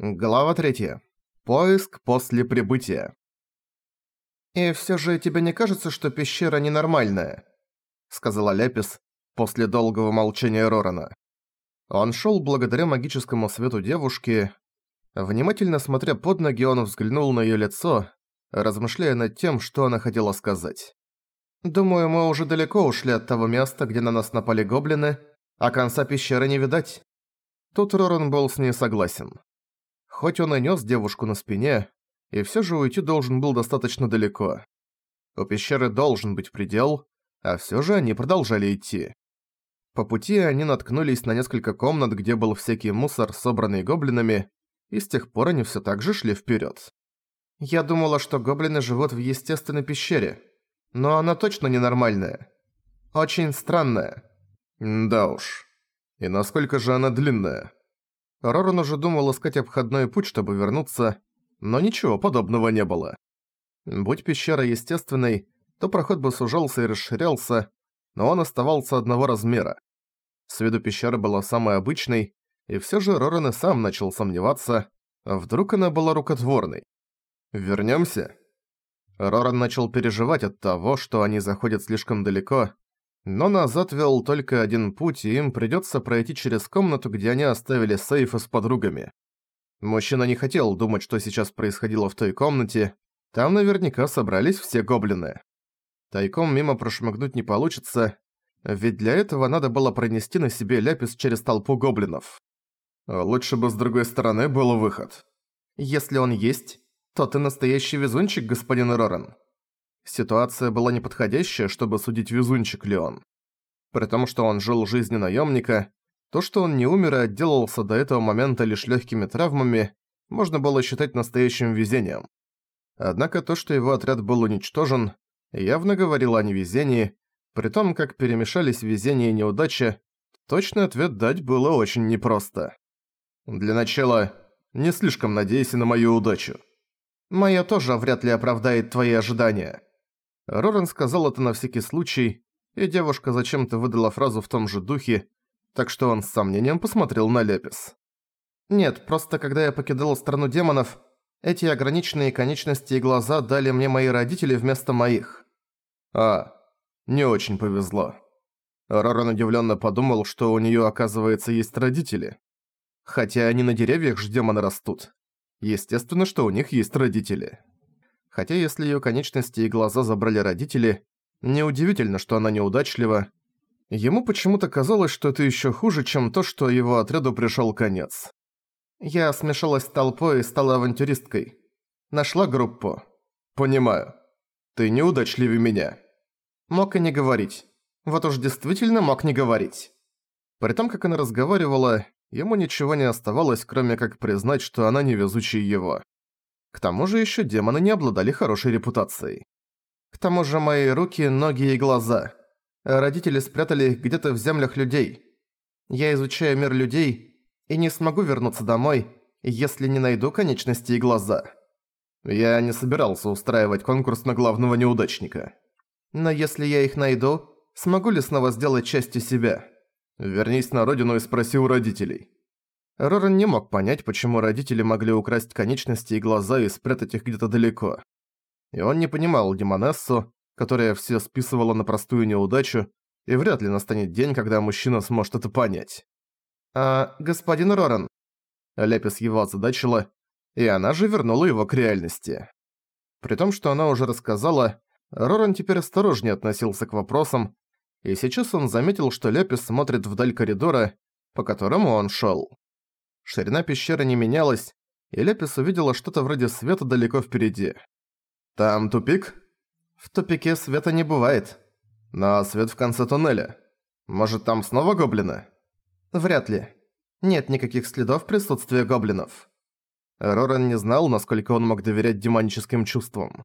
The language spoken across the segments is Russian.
Глава 3. Поиск после прибытия. «И всё же тебе не кажется, что пещера ненормальная?» Сказала Ляпис после долгого молчания Рорана. Он шёл благодаря магическому свету девушки. Внимательно смотря под ноги, он взглянул на её лицо, размышляя над тем, что она хотела сказать. «Думаю, мы уже далеко ушли от того места, где на нас напали гоблины, а конца пещеры не видать». Тут Роран был с ней согласен. Хоть он и нес девушку на спине, и все же уйти должен был достаточно далеко. У пещеры должен быть предел, а все же они продолжали идти. По пути они наткнулись на несколько комнат, где был всякий мусор, собранный гоблинами, и с тех пор они все так же шли вперед. Я думала, что гоблины живут в естественной пещере, но она точно ненормальная. Очень странная. Да уж. И насколько же она длинная? Роран уже думал искать обходной путь, чтобы вернуться, но ничего подобного не было. Будь пещера естественной, то проход бы сужался и расширялся, но он оставался одного размера. С виду пещера была самой обычной, и всё же Роран и сам начал сомневаться, вдруг она была рукотворной. «Вернёмся?» Роран начал переживать от того, что они заходят слишком далеко, но назад вел только один путь, и им придётся пройти через комнату, где они оставили сейфы с подругами. Мужчина не хотел думать, что сейчас происходило в той комнате. Там наверняка собрались все гоблины. Тайком мимо прошмыгнуть не получится, ведь для этого надо было пронести на себе ляпис через толпу гоблинов. Лучше бы с другой стороны был выход. Если он есть, то ты настоящий везунчик, господин Роран. Ситуация была неподходящая, чтобы судить везунчик ли он. При том, что он жил жизнью наемника, то, что он не умер и отделался до этого момента лишь легкими травмами, можно было считать настоящим везением. Однако то, что его отряд был уничтожен, явно говорило о невезении, при том, как перемешались везение и неудача, точный ответ дать было очень непросто. Для начала, не слишком надейся на мою удачу. Моя тоже вряд ли оправдает твои ожидания. Роран сказал это на всякий случай, и девушка зачем-то выдала фразу в том же духе, так что он с сомнением посмотрел на Лепис. «Нет, просто когда я покидал страну демонов, эти ограниченные конечности и глаза дали мне мои родители вместо моих». «А, не очень повезло». Роран удивленно подумал, что у нее оказывается, есть родители. Хотя они на деревьях ж демоны растут. Естественно, что у них есть родители. Хотя если её конечности и глаза забрали родители, неудивительно, что она неудачлива. Ему почему-то казалось, что это ещё хуже, чем то, что его отряду пришёл конец. Я смешалась с толпой и стала авантюристкой. Нашла группу. Понимаю. Ты неудачливее меня. Мог и не говорить. Вот уж действительно мог не говорить. При том, как она разговаривала, ему ничего не оставалось, кроме как признать, что она невезучая его. К тому же еще демоны не обладали хорошей репутацией. К тому же мои руки, ноги и глаза. Родители спрятали их где-то в землях людей. Я изучаю мир людей и не смогу вернуться домой, если не найду конечности и глаза. Я не собирался устраивать конкурс на главного неудачника. Но если я их найду, смогу ли снова сделать частью себя? Вернись на родину и спроси у родителей. Роран не мог понять, почему родители могли украсть конечности и глаза и спрятать их где-то далеко. И он не понимал Демонессу, которая все списывала на простую неудачу, и вряд ли настанет день, когда мужчина сможет это понять. «А, господин Роран...» Лепис его озадачила, и она же вернула его к реальности. При том, что она уже рассказала, Роран теперь осторожнее относился к вопросам, и сейчас он заметил, что Лепис смотрит вдаль коридора, по которому он шел. Ширина пещеры не менялась, и Лепис увидела что-то вроде света далеко впереди. «Там тупик?» «В тупике света не бывает. Но свет в конце туннеля. Может, там снова гоблины?» «Вряд ли. Нет никаких следов присутствия гоблинов». Роран не знал, насколько он мог доверять демоническим чувствам.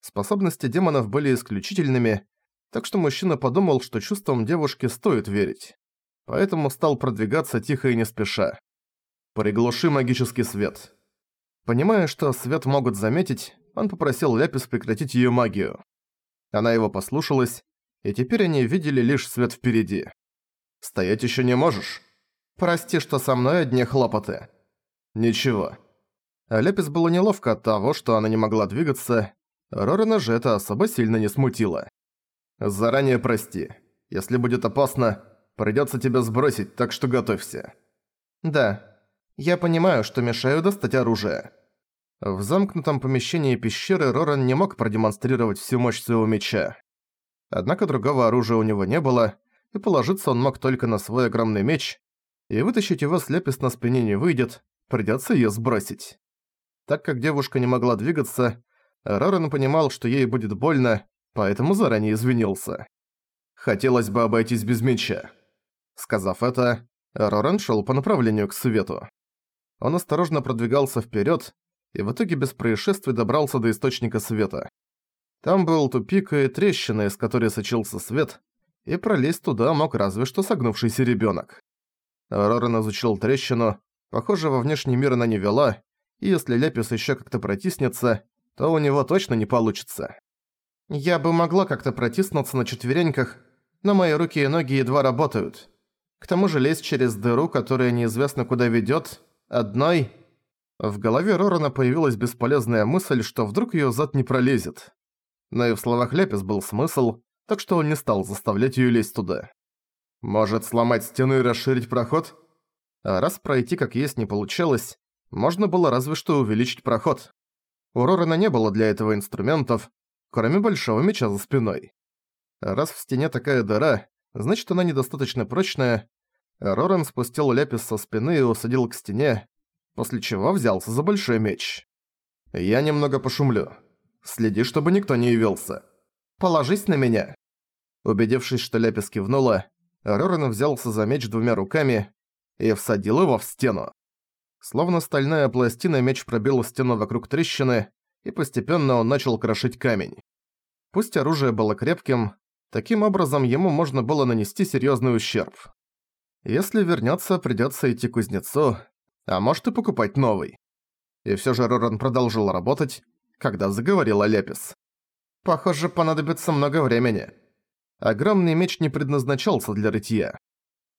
Способности демонов были исключительными, так что мужчина подумал, что чувствам девушки стоит верить. Поэтому стал продвигаться тихо и не спеша. «Приглуши магический свет». Понимая, что свет могут заметить, он попросил Ляпис прекратить её магию. Она его послушалась, и теперь они видели лишь свет впереди. «Стоять ещё не можешь?» «Прости, что со мной одни хлопоты». Ничего. Лепис было неловко от того, что она не могла двигаться, Рорана же это особо сильно не смутило. «Заранее прости. Если будет опасно, придётся тебя сбросить, так что готовься». «Да. Я понимаю, что мешаю достать оружие». В замкнутом помещении пещеры Роран не мог продемонстрировать всю мощь своего меча. Однако другого оружия у него не было, и положиться он мог только на свой огромный меч, и вытащить его с лепес на спине не выйдет, придётся её сбросить. Так как девушка не могла двигаться, Роран понимал, что ей будет больно, поэтому заранее извинился. «Хотелось бы обойтись без меча». Сказав это, Роран шел по направлению к свету. Он осторожно продвигался вперед и в итоге без происшествий добрался до источника света. Там был тупик и трещина, из которой сочился свет, и пролезть туда мог разве что согнувшийся ребенок. Роран изучил трещину, похоже, во внешний мир она не вела, и если Лепис еще как-то протиснется, то у него точно не получится. Я бы могла как-то протиснуться на четвереньках, но мои руки и ноги едва работают. К тому же лезть через дыру, которая неизвестно куда ведёт, одной... В голове Рорана появилась бесполезная мысль, что вдруг её зад не пролезет. Но и в словах Лепис был смысл, так что он не стал заставлять её лезть туда. Может, сломать стену и расширить проход? А раз пройти как есть не получалось, можно было разве что увеличить проход. У Рорана не было для этого инструментов, кроме большого меча за спиной. Раз в стене такая дыра, значит она недостаточно прочная. Роран спустил ляпис со спины и усадил к стене, после чего взялся за большой меч. «Я немного пошумлю. Следи, чтобы никто не явился. Положись на меня». Убедившись, что ляпис кивнула, Роран взялся за меч двумя руками и всадил его в стену. Словно стальная пластина, меч пробил стену вокруг трещины, и постепенно он начал крошить камень. Пусть оружие было крепким, таким образом ему можно было нанести серьезный ущерб. Если вернется, придется идти к кузнецу, а может и покупать новый. И все же Роран продолжил работать, когда заговорила Лепис. «Похоже, понадобится много времени». Огромный меч не предназначался для рытья.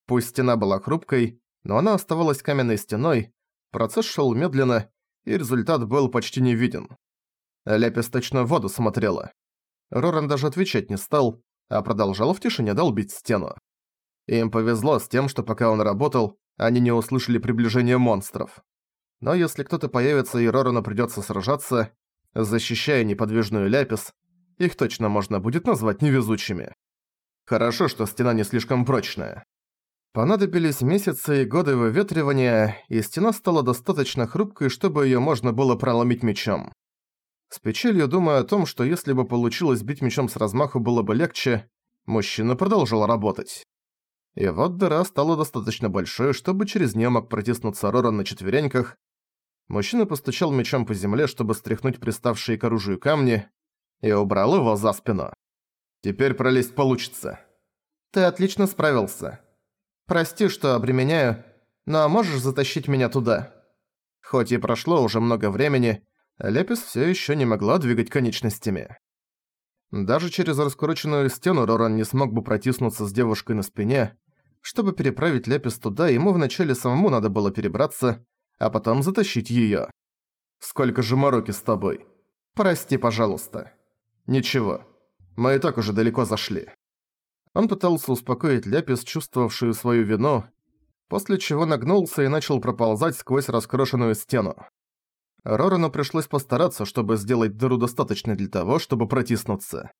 Пусть стена была хрупкой, но она оставалась каменной стеной, Процесс шел медленно, и результат был почти не виден. Ляпис точно в воду смотрела. Роран даже отвечать не стал, а продолжал в тишине долбить стену. Им повезло с тем, что пока он работал, они не услышали приближения монстров. Но если кто-то появится и Рорану придётся сражаться, защищая неподвижную Ляпис, их точно можно будет назвать невезучими. Хорошо, что стена не слишком прочная. Понадобились месяцы и годы выветривания, и стена стала достаточно хрупкой, чтобы её можно было проломить мечом. С печалью думая о том, что если бы получилось бить мечом с размаху было бы легче, мужчина продолжил работать. И вот дыра стала достаточно большой, чтобы через неё мог протиснуться Роран на четвереньках. Мужчина постучал мечом по земле, чтобы стряхнуть приставшие к оружию камни, и убрал его за спину. «Теперь пролезть получится». «Ты отлично справился», Прости, что обременяю, но можешь затащить меня туда?» Хоть и прошло уже много времени, Лепис все еще не могла двигать конечностями. Даже через раскуроченную стену Роран не смог бы протиснуться с девушкой на спине. Чтобы переправить Лепис туда, ему вначале самому надо было перебраться, а потом затащить её. «Сколько же мороки с тобой?» «Прости, пожалуйста». «Ничего, мы и так уже далеко зашли». Он пытался успокоить Ляпис, чувствовавшую свою вину, после чего нагнулся и начал проползать сквозь раскрошенную стену. Рорану пришлось постараться, чтобы сделать дыру достаточной для того, чтобы протиснуться.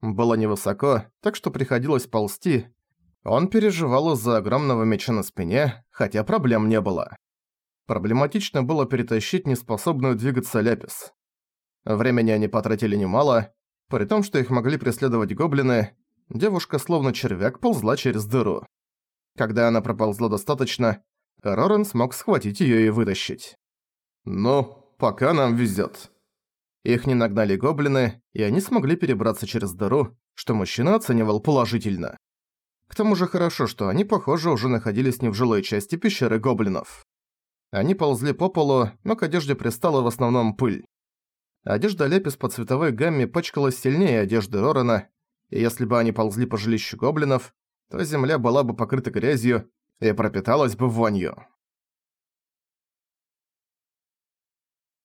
Было невысоко, так что приходилось ползти. Он переживал из-за огромного меча на спине, хотя проблем не было. Проблематично было перетащить неспособную двигаться Ляпис. Времени они потратили немало, при том, что их могли преследовать гоблины, девушка словно червяк ползла через дыру. Когда она проползла достаточно, Рорен смог схватить её и вытащить. «Ну, пока нам везёт». Их не нагнали гоблины, и они смогли перебраться через дыру, что мужчина оценивал положительно. К тому же хорошо, что они, похоже, уже находились не в жилой части пещеры гоблинов. Они ползли по полу, но к одежде пристала в основном пыль. Одежда Лепис по цветовой гамме пачкалась сильнее одежды Рорана, и если бы они ползли по жилищу гоблинов, то земля была бы покрыта грязью и пропиталась бы вонью.